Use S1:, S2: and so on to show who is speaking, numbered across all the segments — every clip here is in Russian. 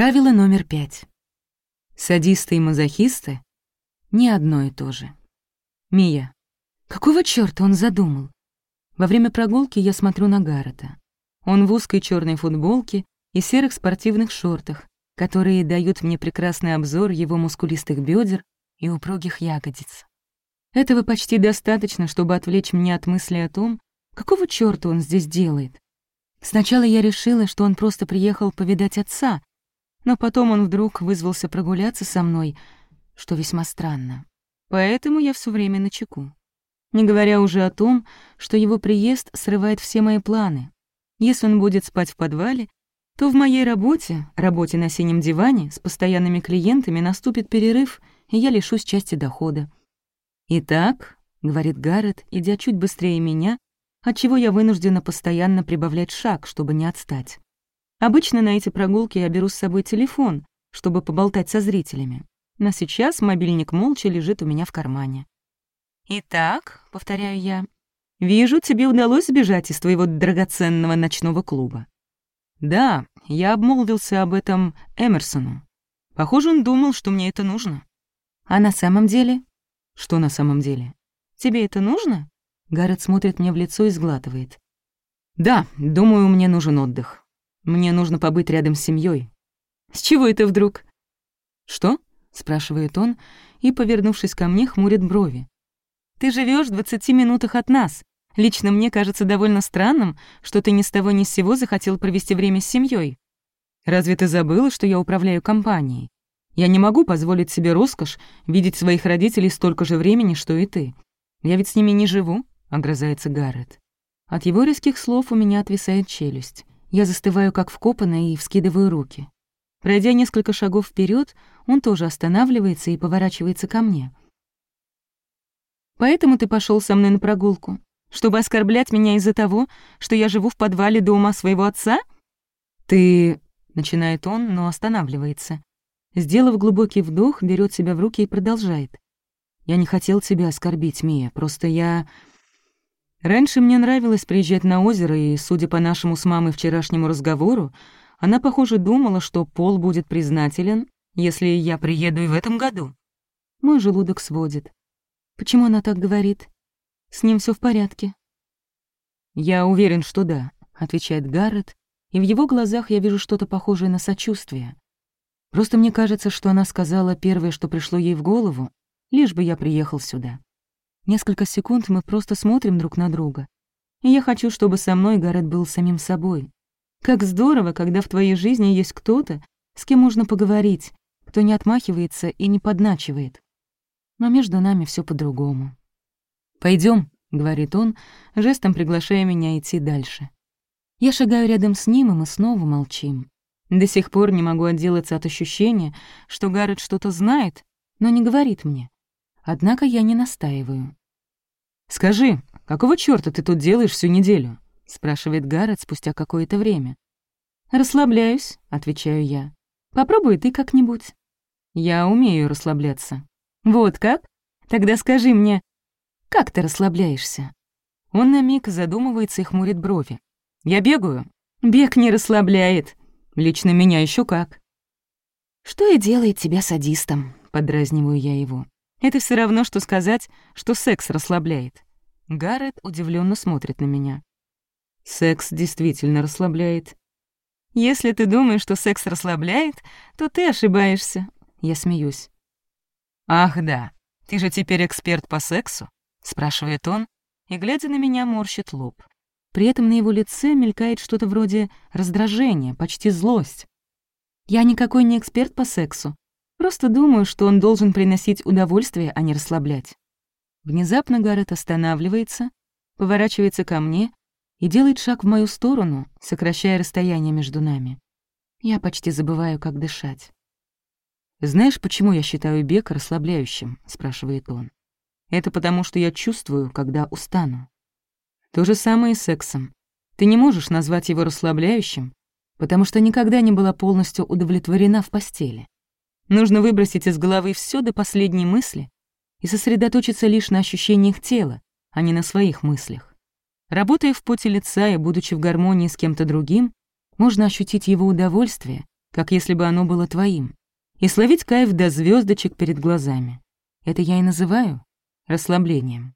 S1: Правило номер пять. Садисты и мазохисты — не одно и то же. Мия. Какого чёрта он задумал? Во время прогулки я смотрю на Гаррета. Он в узкой черной футболке и серых спортивных шортах, которые дают мне прекрасный обзор его мускулистых бедер и упругих ягодиц. Этого почти достаточно, чтобы отвлечь меня от мысли о том, какого чёрта он здесь делает. Сначала я решила, что он просто приехал повидать отца, но потом он вдруг вызвался прогуляться со мной, что весьма странно. Поэтому я все время на чеку. Не говоря уже о том, что его приезд срывает все мои планы. Если он будет спать в подвале, то в моей работе, работе на синем диване, с постоянными клиентами наступит перерыв, и я лишусь части дохода. «Итак», — говорит Гаррет, идя чуть быстрее меня, отчего я вынуждена постоянно прибавлять шаг, чтобы не отстать. Обычно на эти прогулки я беру с собой телефон, чтобы поболтать со зрителями. Но сейчас мобильник молча лежит у меня в кармане. «Итак», — повторяю я, — «вижу, тебе удалось сбежать из твоего драгоценного ночного клуба». «Да, я обмолвился об этом Эмерсону. Похоже, он думал, что мне это нужно». «А на самом деле?» «Что на самом деле?» «Тебе это нужно?» Гаррет смотрит мне в лицо и сглатывает. «Да, думаю, мне нужен отдых. Мне нужно побыть рядом с семьей. «С чего это вдруг?» «Что?» — спрашивает он и, повернувшись ко мне, хмурит брови. «Ты живешь в двадцати минутах от нас. Лично мне кажется довольно странным, что ты ни с того ни с сего захотел провести время с семьей. Разве ты забыла, что я управляю компанией? Я не могу позволить себе роскошь видеть своих родителей столько же времени, что и ты. Я ведь с ними не живу», — огрызается Гаррет. От его резких слов у меня отвисает челюсть. Я застываю как вкопанная и вскидываю руки. Пройдя несколько шагов вперед, он тоже останавливается и поворачивается ко мне. «Поэтому ты пошел со мной на прогулку? Чтобы оскорблять меня из-за того, что я живу в подвале дома своего отца?» «Ты...» — начинает он, но останавливается. Сделав глубокий вдох, берет себя в руки и продолжает. «Я не хотел тебя оскорбить, Мия, просто я...» Раньше мне нравилось приезжать на озеро, и, судя по нашему с мамой вчерашнему разговору, она, похоже, думала, что Пол будет признателен, если я приеду и в этом году. Мой желудок сводит. Почему она так говорит? С ним все в порядке. «Я уверен, что да», — отвечает Гаррет, и в его глазах я вижу что-то похожее на сочувствие. Просто мне кажется, что она сказала первое, что пришло ей в голову, лишь бы я приехал сюда. Несколько секунд мы просто смотрим друг на друга. И я хочу, чтобы со мной Гаррет был самим собой, как здорово, когда в твоей жизни есть кто-то, с кем можно поговорить, кто не отмахивается и не подначивает. Но между нами все по-другому. Пойдем, говорит он, жестом приглашая меня идти дальше. Я шагаю рядом с ним, и мы снова молчим. До сих пор не могу отделаться от ощущения, что Гаррет что-то знает, но не говорит мне. Однако я не настаиваю. «Скажи, какого чёрта ты тут делаешь всю неделю?» — спрашивает Гаррет спустя какое-то время. «Расслабляюсь», — отвечаю я. «Попробуй ты как-нибудь». «Я умею расслабляться». «Вот как? Тогда скажи мне, как ты расслабляешься?» Он на миг задумывается и хмурит брови. «Я бегаю». «Бег не расслабляет. Лично меня еще как». «Что и делает тебя садистом», — подразниваю я его. «Это все равно, что сказать, что секс расслабляет». Гаррет удивленно смотрит на меня. Секс действительно расслабляет. Если ты думаешь, что секс расслабляет, то ты ошибаешься. Я смеюсь. Ах, да. Ты же теперь эксперт по сексу, спрашивает он, и глядя на меня, морщит лоб. При этом на его лице мелькает что-то вроде раздражения, почти злость. Я никакой не эксперт по сексу. Просто думаю, что он должен приносить удовольствие, а не расслаблять. Внезапно Гаррет останавливается, поворачивается ко мне и делает шаг в мою сторону, сокращая расстояние между нами. Я почти забываю, как дышать. «Знаешь, почему я считаю бег расслабляющим?» — спрашивает он. «Это потому, что я чувствую, когда устану. То же самое и с сексом. Ты не можешь назвать его расслабляющим, потому что никогда не была полностью удовлетворена в постели. Нужно выбросить из головы все до последней мысли и сосредоточиться лишь на ощущениях тела, а не на своих мыслях. Работая в поте лица и будучи в гармонии с кем-то другим, можно ощутить его удовольствие, как если бы оно было твоим, и словить кайф до звездочек перед глазами. Это я и называю расслаблением.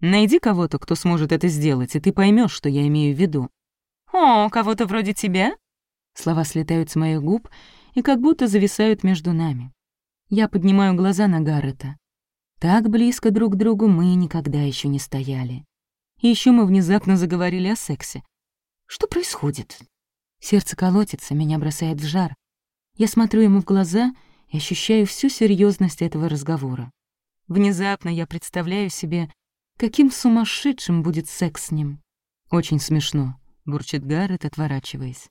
S1: Найди кого-то, кто сможет это сделать, и ты поймешь, что я имею в виду. «О, кого-то вроде тебя?» Слова слетают с моих губ и как будто зависают между нами. Я поднимаю глаза на Гаррета. Так близко друг к другу мы никогда еще не стояли. И еще мы внезапно заговорили о сексе. Что происходит? Сердце колотится, меня бросает в жар. Я смотрю ему в глаза и ощущаю всю серьезность этого разговора. Внезапно я представляю себе, каким сумасшедшим будет секс с ним. Очень смешно, бурчит Гаррет, отворачиваясь.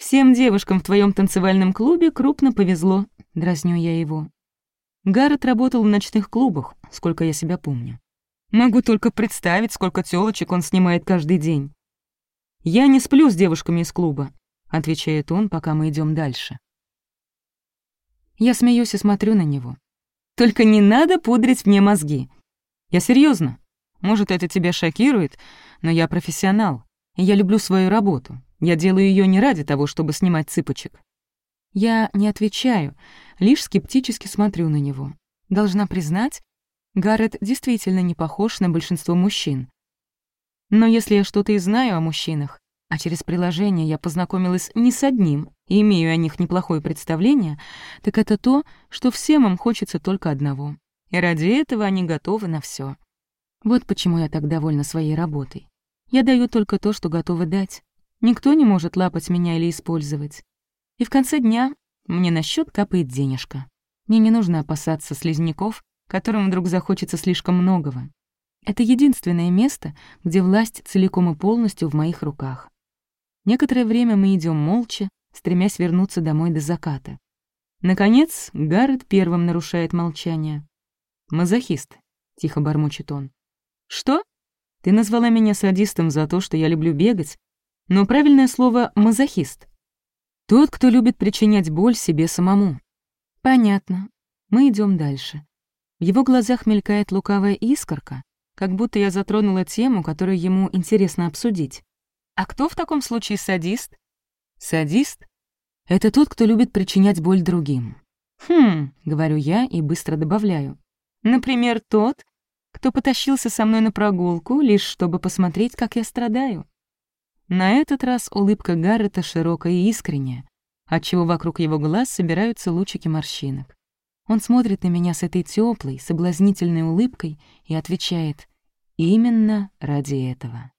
S1: Всем девушкам в твоем танцевальном клубе крупно повезло, дразню я его. Гаррет работал в ночных клубах, сколько я себя помню. Могу только представить, сколько тёлочек он снимает каждый день. «Я не сплю с девушками из клуба», — отвечает он, пока мы идем дальше. Я смеюсь и смотрю на него. «Только не надо пудрить мне мозги. Я серьезно. Может, это тебя шокирует, но я профессионал, и я люблю свою работу. Я делаю ее не ради того, чтобы снимать цыпочек». Я не отвечаю, лишь скептически смотрю на него. Должна признать, Гаррет действительно не похож на большинство мужчин. Но если я что-то и знаю о мужчинах, а через приложение я познакомилась не с одним и имею о них неплохое представление, так это то, что всем им хочется только одного. И ради этого они готовы на все. Вот почему я так довольна своей работой. Я даю только то, что готова дать. Никто не может лапать меня или использовать. И в конце дня мне на счет капает денежка. Мне не нужно опасаться слизняков, которым вдруг захочется слишком многого. Это единственное место, где власть целиком и полностью в моих руках. Некоторое время мы идем молча, стремясь вернуться домой до заката. Наконец, Гаррет первым нарушает молчание. «Мазохист», — тихо бормочет он. «Что? Ты назвала меня садистом за то, что я люблю бегать, но правильное слово «мазохист». Тот, кто любит причинять боль себе самому. Понятно. Мы идем дальше. В его глазах мелькает лукавая искорка, как будто я затронула тему, которую ему интересно обсудить. А кто в таком случае садист? Садист — это тот, кто любит причинять боль другим. Хм, говорю я и быстро добавляю. Например, тот, кто потащился со мной на прогулку, лишь чтобы посмотреть, как я страдаю. На этот раз улыбка Гаррета широкая и искренняя, отчего вокруг его глаз собираются лучики морщинок. Он смотрит на меня с этой теплой, соблазнительной улыбкой и отвечает «Именно ради этого».